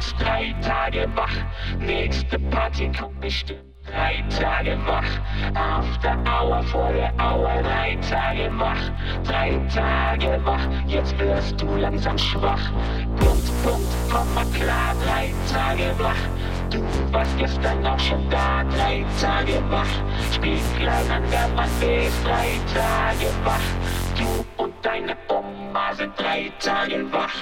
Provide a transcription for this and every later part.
geht's, drei Tage wach. Nächste Party kommt bestimmt. Drei Tage wach, after hour vor der Auer, drei Tage wach, drei Tage wach, jetzt wirst du langsam schwach. Punkt, Punkt, komm mal klar, drei Tage wach. Du warst gestern auch schon da, drei Tage wach. Spiel klein an der Wand, bist drei Tage wach. Du und deine Oma sind drei Tage wach.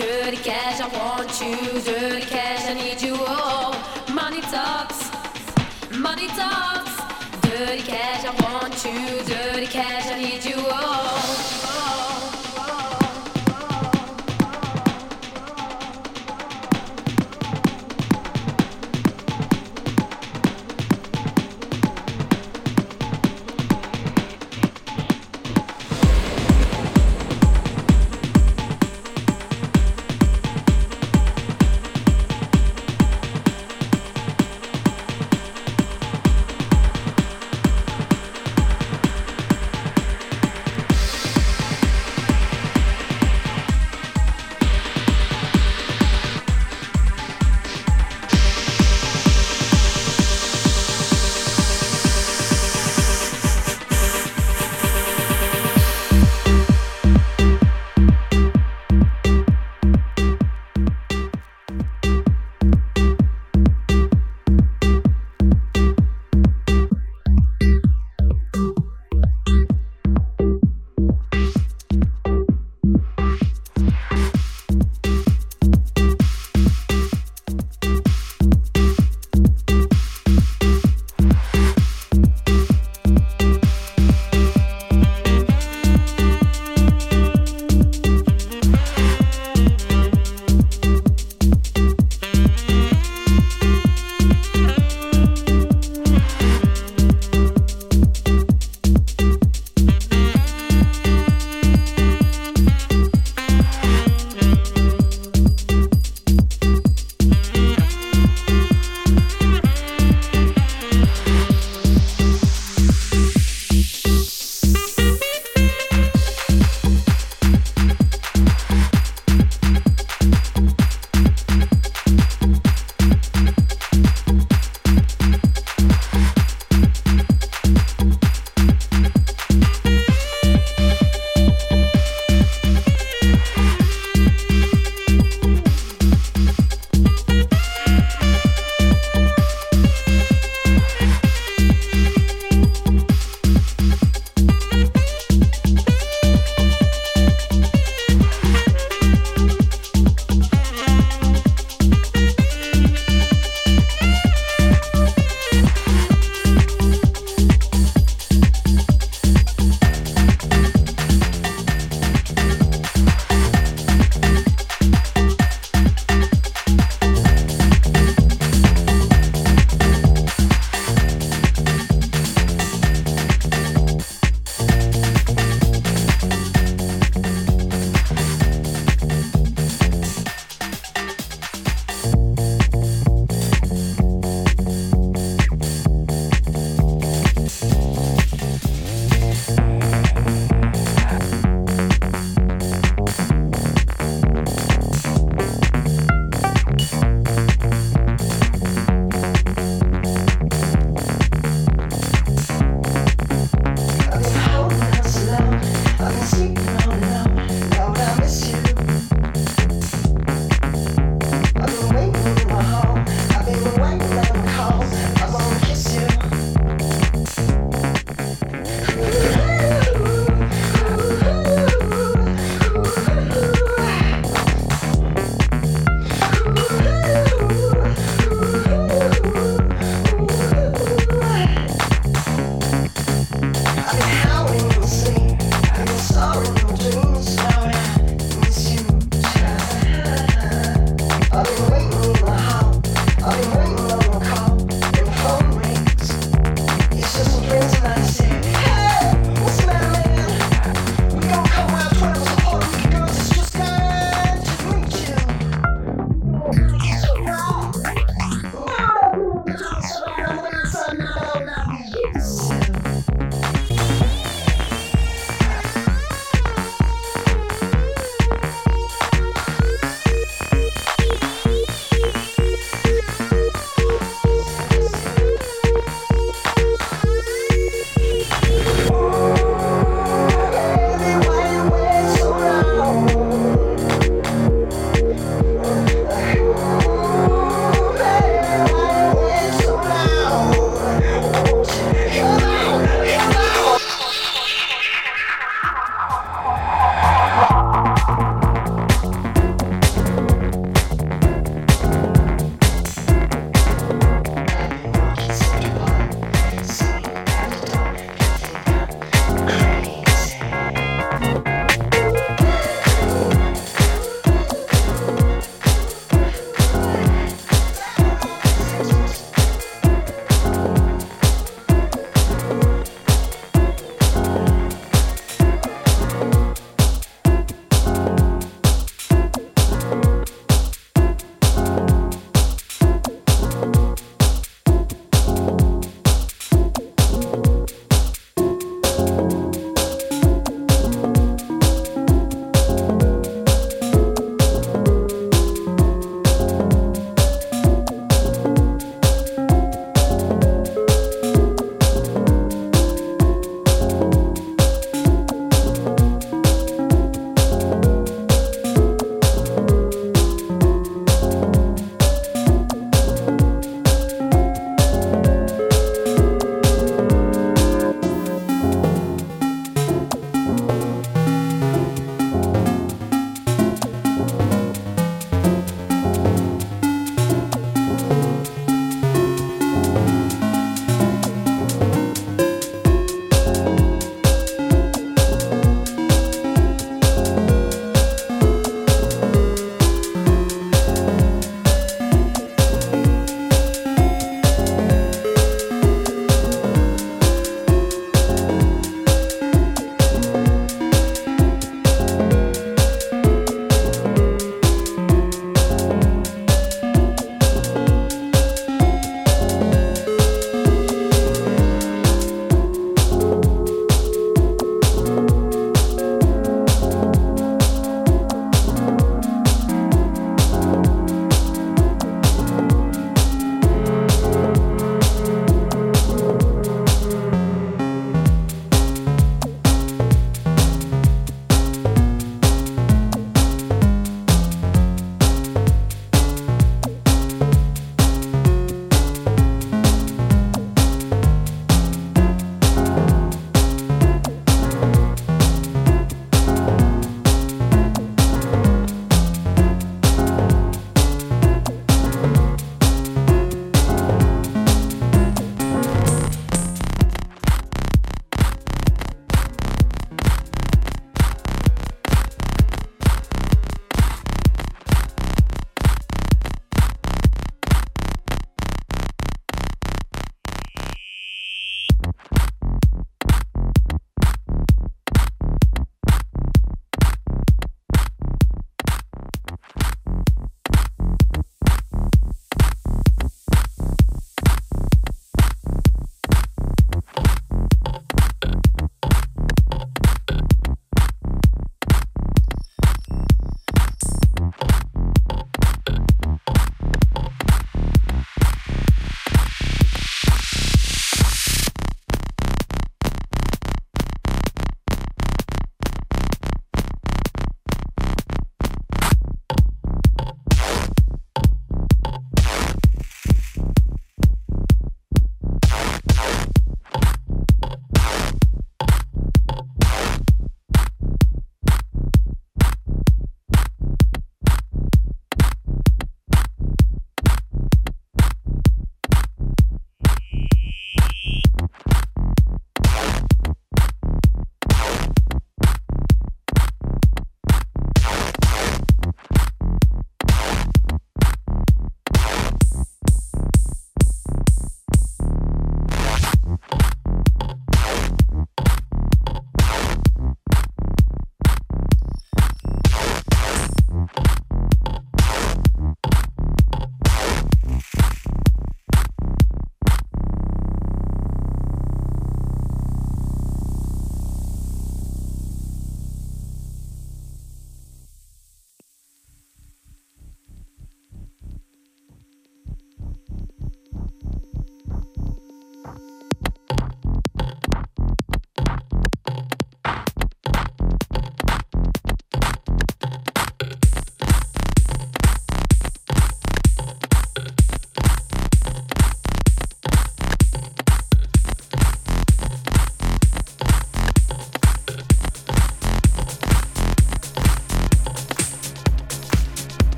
Dirty cash, I want you. Dirty cash, I need you. All money talks, money talks. Dirty cash, I want you. Dirty cash, I need you. All.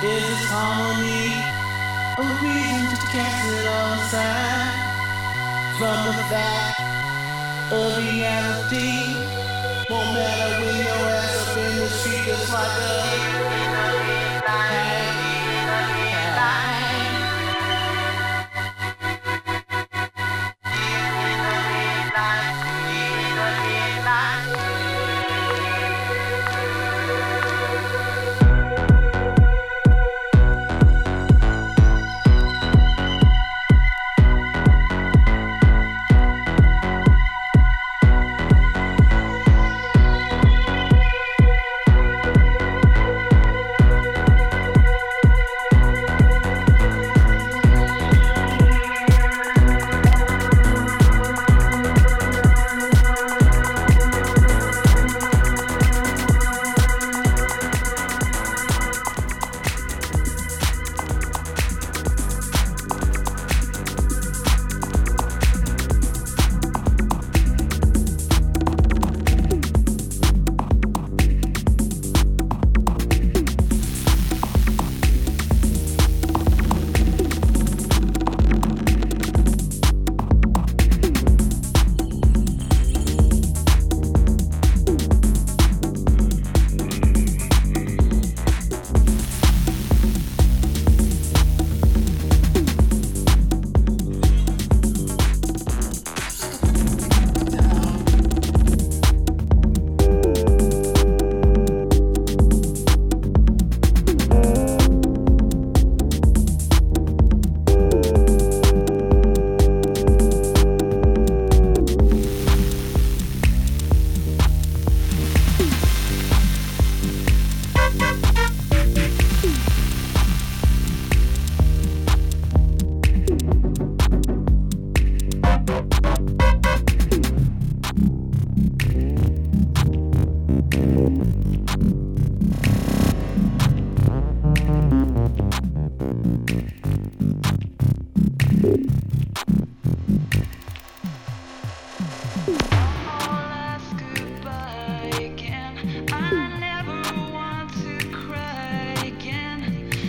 Is only a reason to cast it all aside from the fact of reality? Won't matter when your ass up in the street, just like a.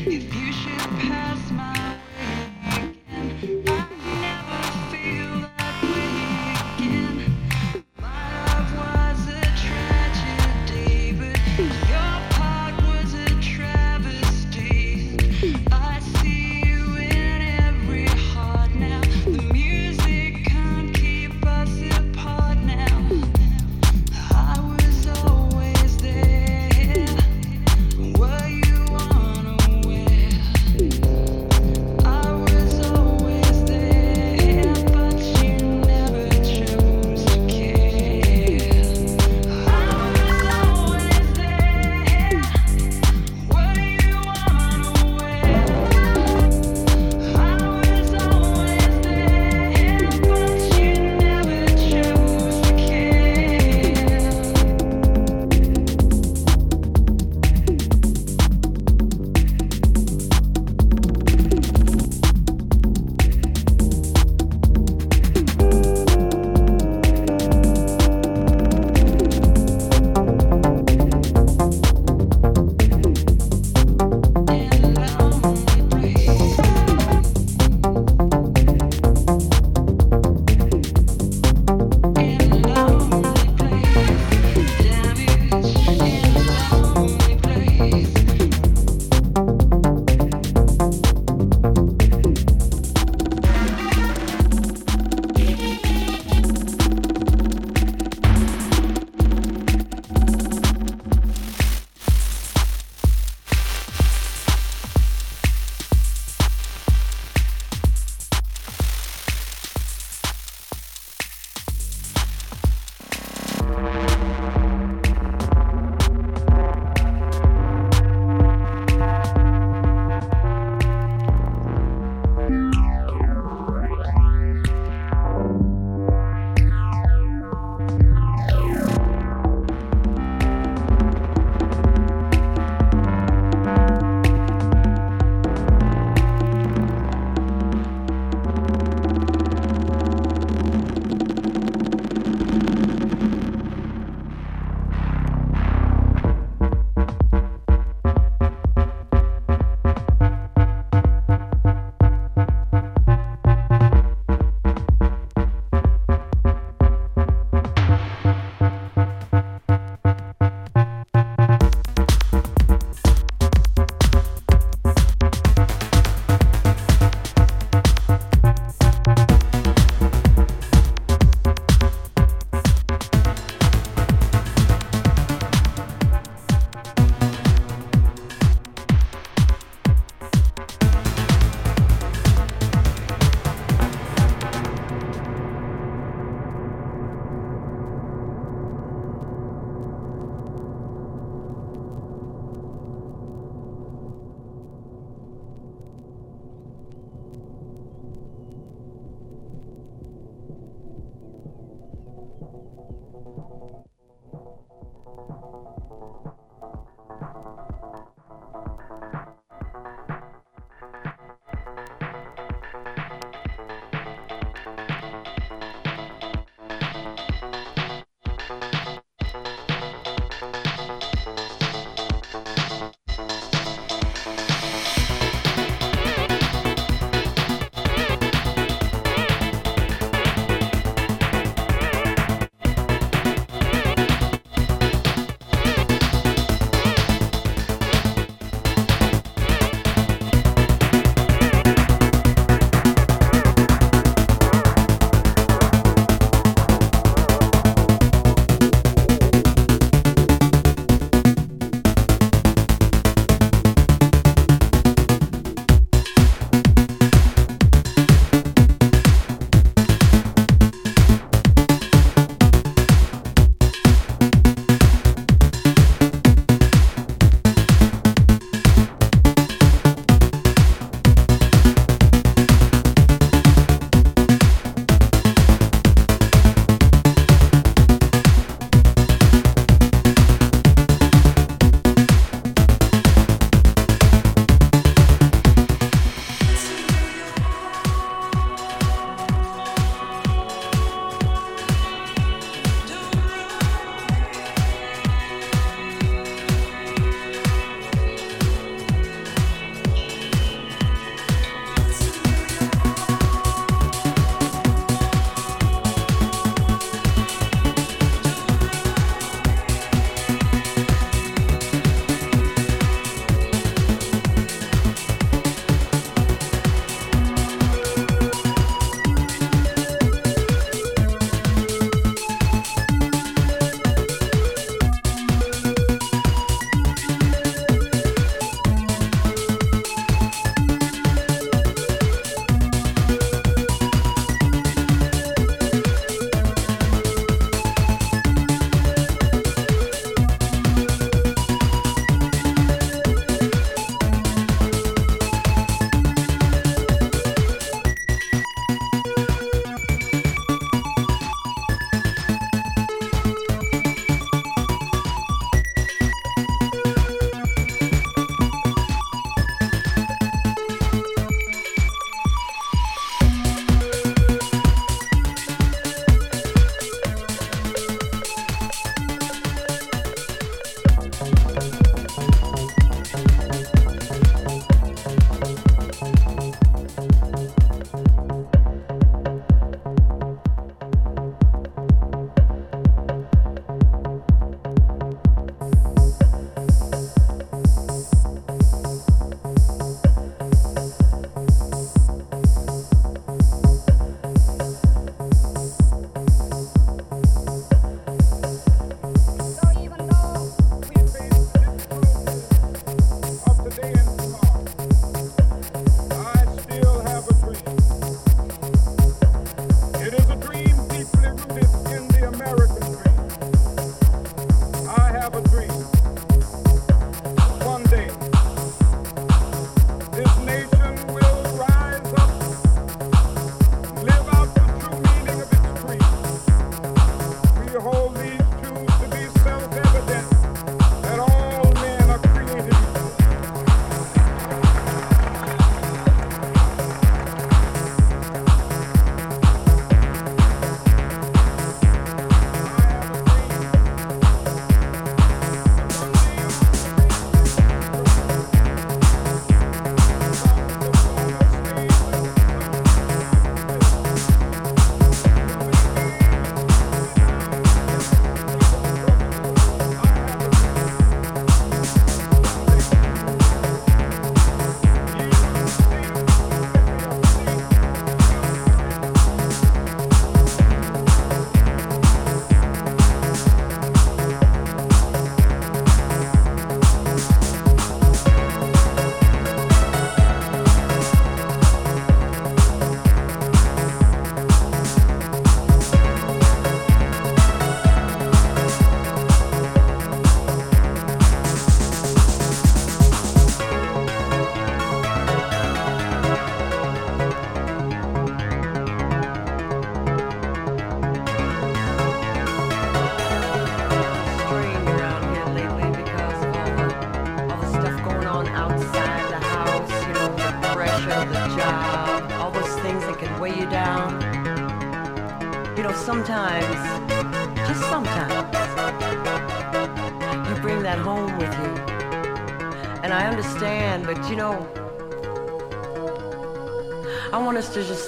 If you should pass.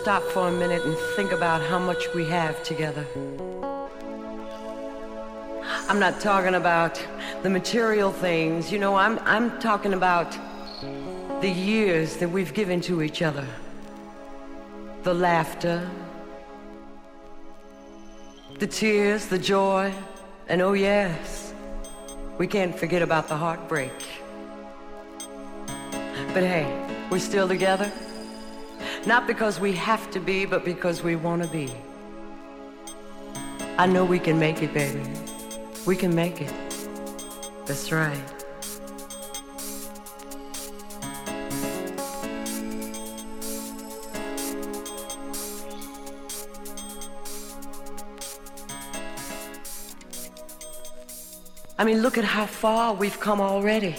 Stop for a minute and think about how much we have together. I'm not talking about the material things, you know, I'm, I'm talking about the years that we've given to each other, the laughter, the tears, the joy, and oh, yes, we can't forget about the heartbreak. But hey, we're still together. Not because we have to be, but because we want to be. I know we can make it, baby. We can make it. That's right. I mean, look at how far we've come already.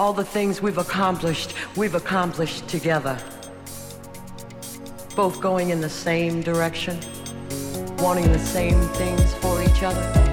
All the things we've accomplished, we've accomplished together. Both going in the same direction, wanting the same things for each other.